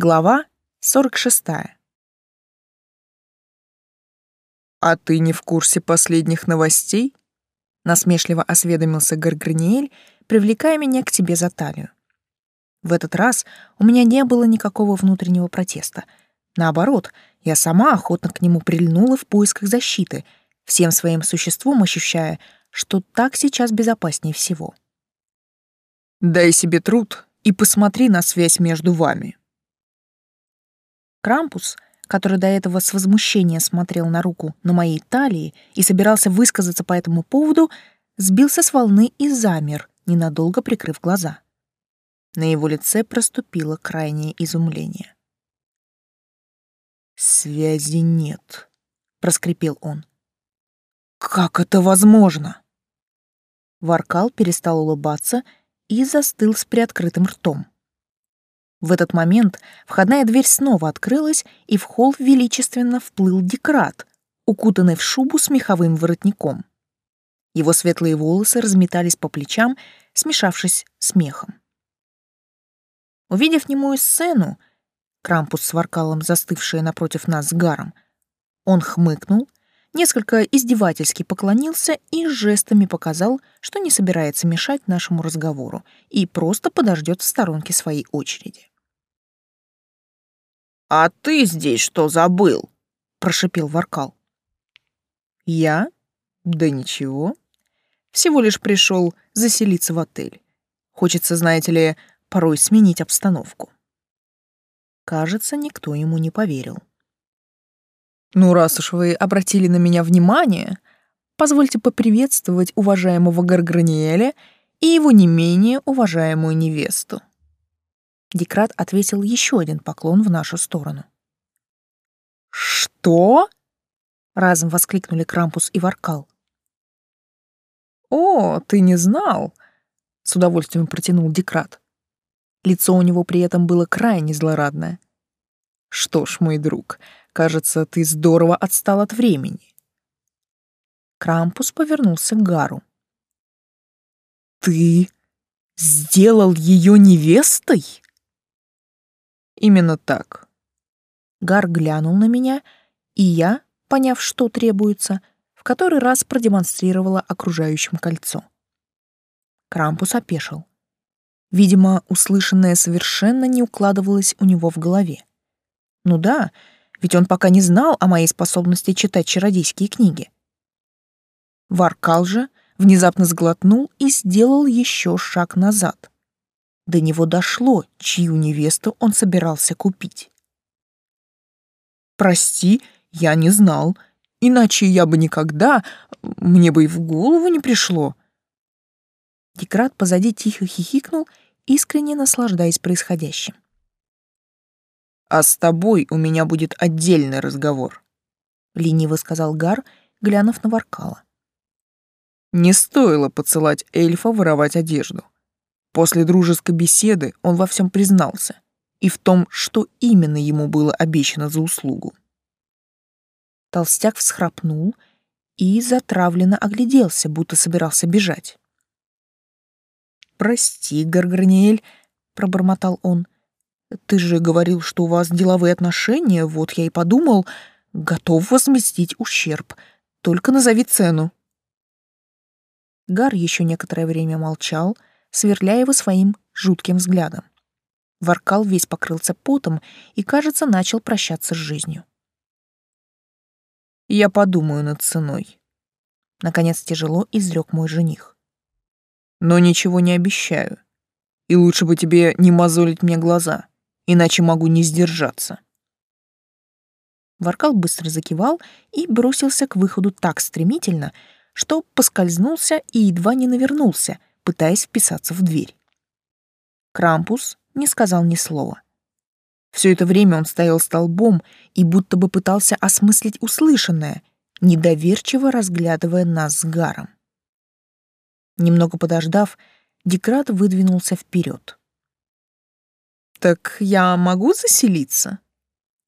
Глава 46. «А ты не в курсе последних новостей?» Насмешливо осведомился Гарграниэль, привлекая меня к тебе за талию. В этот раз у меня не было никакого внутреннего протеста. Наоборот, я сама охотно к нему прильнула в поисках защиты, всем своим существом ощущая, что так сейчас безопаснее всего. «Дай себе труд и посмотри на связь между вами», Крампус, который до этого с возмущением смотрел на руку на моей талии и собирался высказаться по этому поводу, сбился с волны и замер, ненадолго прикрыв глаза. На его лице проступило крайнее изумление. «Связи нет», — проскрипел он. «Как это возможно?» Варкал перестал улыбаться и застыл с приоткрытым ртом. В этот момент входная дверь снова открылась, и в холл величественно вплыл Декрат, укутанный в шубу с меховым воротником. Его светлые волосы разметались по плечам, смешавшись с мехом. Увидев немую сцену, Крампус с Варкалом, застывшие напротив нас с Гаром, он хмыкнул, несколько издевательски поклонился и жестами показал, что не собирается мешать нашему разговору и просто подождет в сторонке своей очереди. «А ты здесь что забыл?» — прошипел Варкал. «Я? Да ничего. Всего лишь пришел заселиться в отель. Хочется, знаете ли, порой сменить обстановку». Кажется, никто ему не поверил. «Ну, раз уж вы обратили на меня внимание, позвольте поприветствовать уважаемого Гарграниэля и его не менее уважаемую невесту». Декрат ответил еще один поклон в нашу сторону. «Что?» — разом воскликнули Крампус и Варкал. «О, ты не знал!» — с удовольствием протянул Декрат. Лицо у него при этом было крайне злорадное. «Что ж, мой друг, кажется, ты здорово отстал от времени». Крампус повернулся к Гару. «Ты сделал ее невестой?» Именно так. Гар глянул на меня, и я, поняв, что требуется, в который раз продемонстрировала окружающим кольцо. Крампус опешил. Видимо, услышанное совершенно не укладывалось у него в голове. Ну да, ведь он пока не знал о моей способности читать чародейские книги. Варкал же внезапно сглотнул и сделал еще шаг назад. До него дошло, чью невесту он собирался купить. «Прости, я не знал. Иначе я бы никогда... Мне бы и в голову не пришло». Декрат позади тихо хихикнул, искренне наслаждаясь происходящим. «А с тобой у меня будет отдельный разговор», — лениво сказал Гар, глянув на Варкала. «Не стоило поцелать эльфа воровать одежду. После дружеской беседы он во всем признался и в том, что именно ему было обещано за услугу. Толстяк всхрапнул и затравленно огляделся, будто собирался бежать. «Прости, Гарграниэль», — пробормотал он, — «ты же говорил, что у вас деловые отношения, вот я и подумал, готов возместить ущерб, только назови цену». Гар еще некоторое время молчал, — сверляя его своим жутким взглядом. Варкал весь покрылся потом и, кажется, начал прощаться с жизнью. «Я подумаю над ценой», — наконец тяжело изрек мой жених. «Но ничего не обещаю. И лучше бы тебе не мозолить мне глаза, иначе могу не сдержаться». Варкал быстро закивал и бросился к выходу так стремительно, что поскользнулся и едва не навернулся, пытаясь вписаться в дверь. Крампус не сказал ни слова. Все это время он стоял столбом и будто бы пытался осмыслить услышанное, недоверчиво разглядывая нас с Гаром. Немного подождав, Декрат выдвинулся вперед. «Так я могу заселиться?»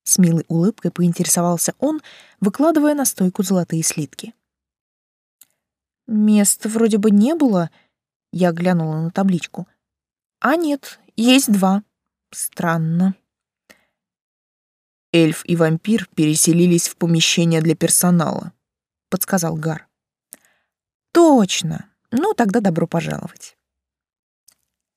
С милой улыбкой поинтересовался он, выкладывая на стойку золотые слитки. «Места вроде бы не было», я глянула на табличку. А нет, есть два. Странно. Эльф и вампир переселились в помещение для персонала, подсказал Гар. Точно. Ну, тогда добро пожаловать.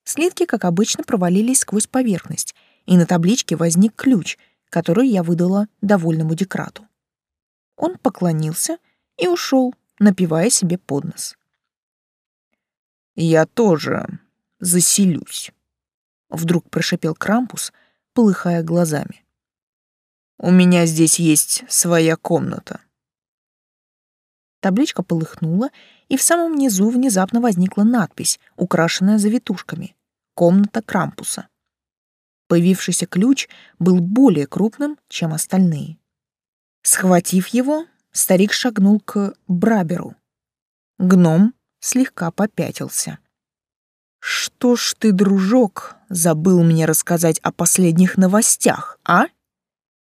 Слитки, как обычно, провалились сквозь поверхность, и на табличке возник ключ, который я выдала довольному декрату. Он поклонился и ушел, напивая себе под нос. «Я тоже заселюсь», — вдруг прошипел Крампус, полыхая глазами. «У меня здесь есть своя комната». Табличка полыхнула, и в самом низу внезапно возникла надпись, украшенная завитушками «Комната Крампуса». Появившийся ключ был более крупным, чем остальные. Схватив его, старик шагнул к Браберу. Гном слегка попятился. «Что ж ты, дружок, забыл мне рассказать о последних новостях, а?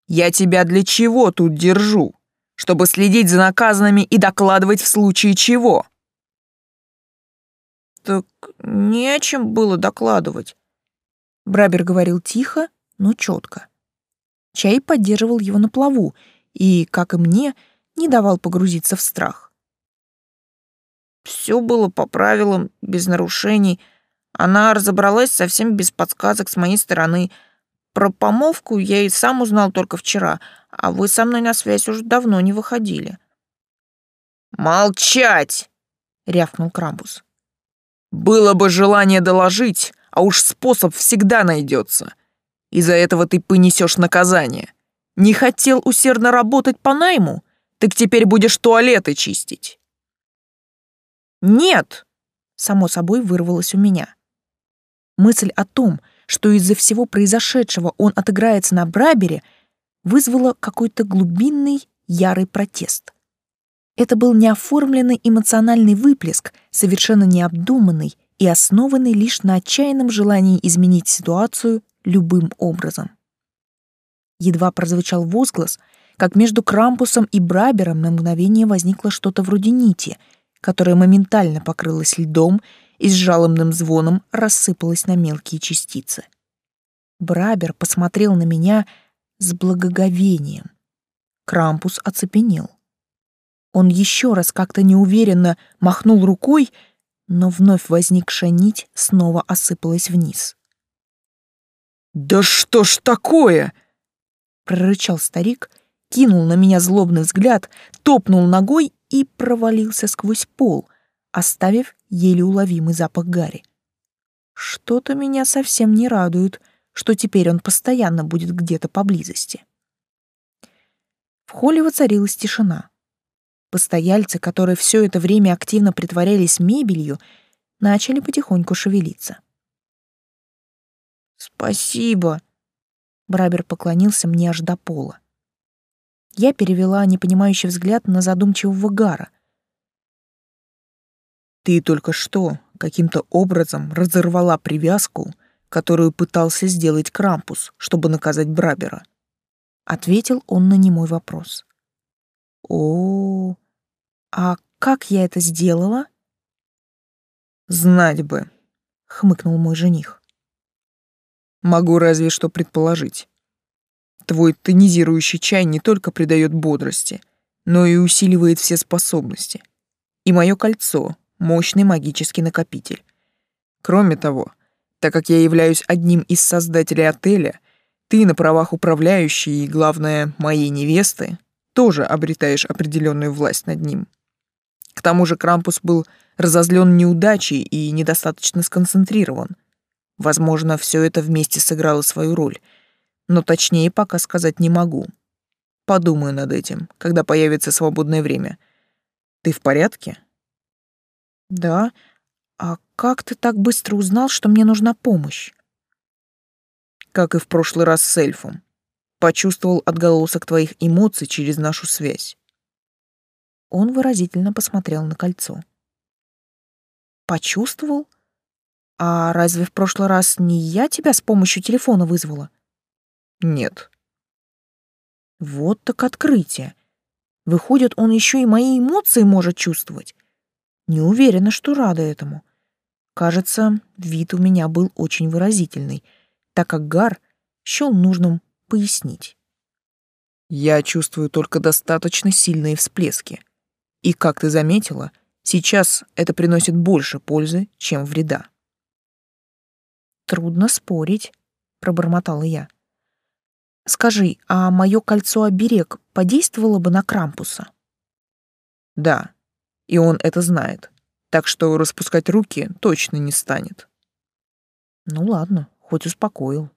Я тебя для чего тут держу?» Чтобы следить за наказанными и докладывать в случае чего. Так не о чем было докладывать. Брабер говорил тихо, но четко. Чай поддерживал его на плаву и, как и мне, не давал погрузиться в страх. Все было по правилам, без нарушений. Она разобралась совсем без подсказок с моей стороны — про помолвку я и сам узнал только вчера, а вы со мной на связь уже давно не выходили». «Молчать!» — рявкнул Крампус. «Было бы желание доложить, а уж способ всегда найдется. Из-за этого ты понесешь наказание. Не хотел усердно работать по найму? Так теперь будешь туалеты чистить». «Нет!» — само собой вырвалось у меня. Мысль о том, что из-за всего произошедшего он отыграется на Брабере, вызвало какой-то глубинный, ярый протест. Это был неоформленный эмоциональный выплеск, совершенно необдуманный и основанный лишь на отчаянном желании изменить ситуацию любым образом. Едва прозвучал возглас, как между Крампусом и Брабером на мгновение возникло что-то вроде нити, которая моментально покрылась льдом и с жалобным звоном рассыпалась на мелкие частицы. Брабер посмотрел на меня с благоговением. Крампус оцепенел. Он еще раз как-то неуверенно махнул рукой, но вновь возникшая нить снова осыпалась вниз. «Да что ж такое?» — прорычал старик, кинул на меня злобный взгляд, топнул ногой и провалился сквозь пол, оставив еле уловимый запах гари. Что-то меня совсем не радует, что теперь он постоянно будет где-то поблизости. В холле воцарилась тишина. Постояльцы, которые все это время активно притворялись мебелью, начали потихоньку шевелиться. «Спасибо», — Брабер поклонился мне аж до пола. Я перевела непонимающий взгляд на задумчивого Гара — ты только что каким-то образом разорвала привязку, которую пытался сделать Крампус, чтобы наказать Брабера. Ответил он на немой вопрос. О, а как я это сделала? Знать бы, хмыкнул мой жених. Могу разве что предположить. Твой тонизирующий чай не только придает бодрости, но и усиливает все способности. И мое кольцо, мощный магический накопитель. Кроме того, так как я являюсь одним из создателей отеля, ты на правах управляющей и, главное, моей невесты, тоже обретаешь определенную власть над ним. К тому же Крампус был разозлен неудачей и недостаточно сконцентрирован. Возможно, все это вместе сыграло свою роль, но точнее пока сказать не могу. Подумаю над этим, когда появится свободное время. Ты в порядке? Да. А как ты так быстро узнал, что мне нужна помощь? Как и в прошлый раз с эльфом. Почувствовал отголосок твоих эмоций через нашу связь. Он выразительно посмотрел на кольцо. Почувствовал? А разве в прошлый раз не я тебя с помощью телефона вызвала? Нет. Вот так открытие. Выходит, он еще и мои эмоции может чувствовать. Не уверена, что рада этому. Кажется, вид у меня был очень выразительный, так как Гар счел нужным пояснить. Я чувствую только достаточно сильные всплески. И, как ты заметила, сейчас это приносит больше пользы, чем вреда. Трудно спорить, пробормотала я. Скажи, а мое кольцо-оберег подействовало бы на Крампуса? Да, и он это знает, так что распускать руки точно не станет. Ну ладно, хоть успокоил.